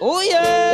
Oh yeah.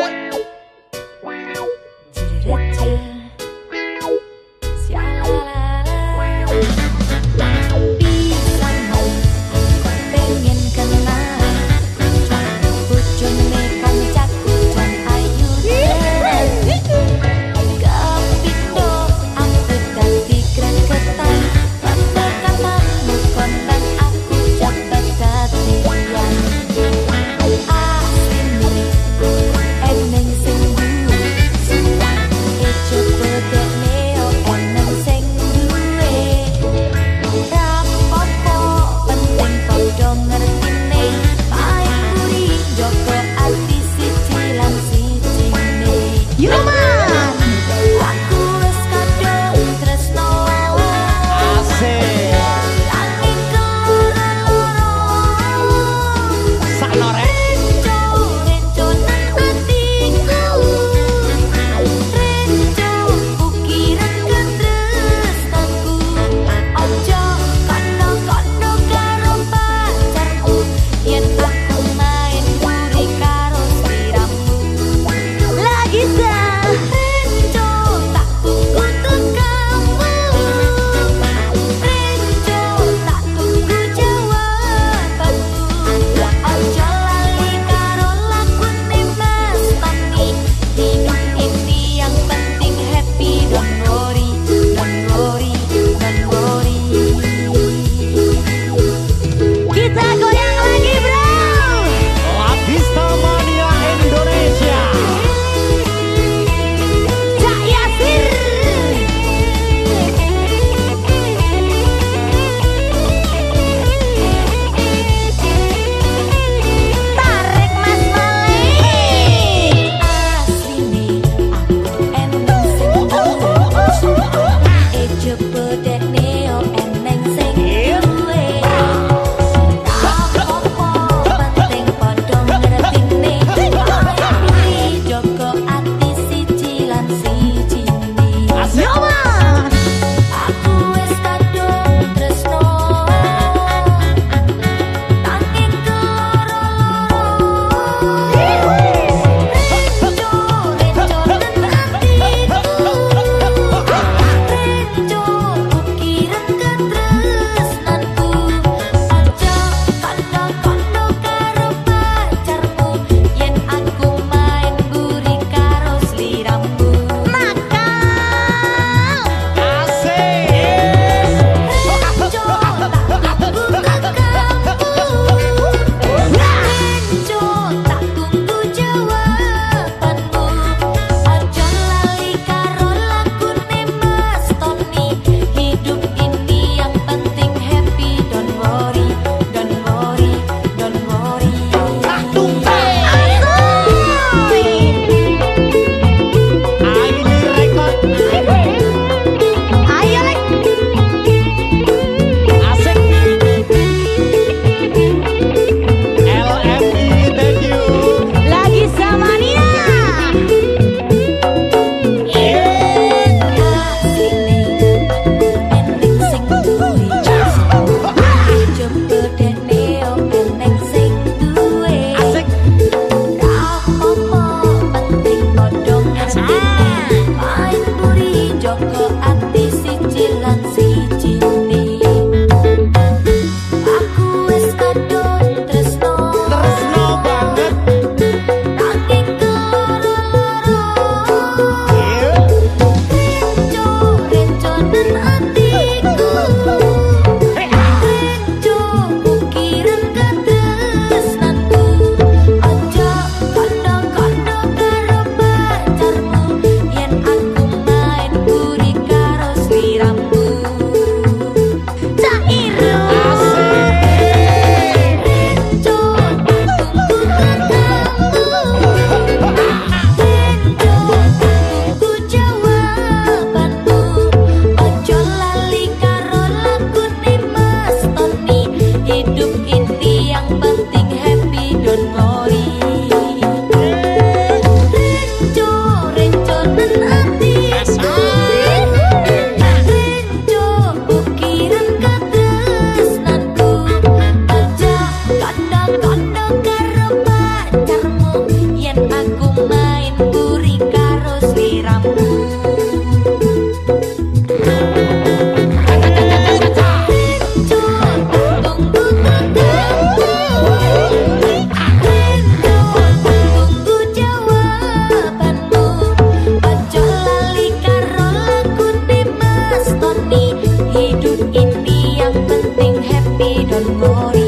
Đừng ngồi.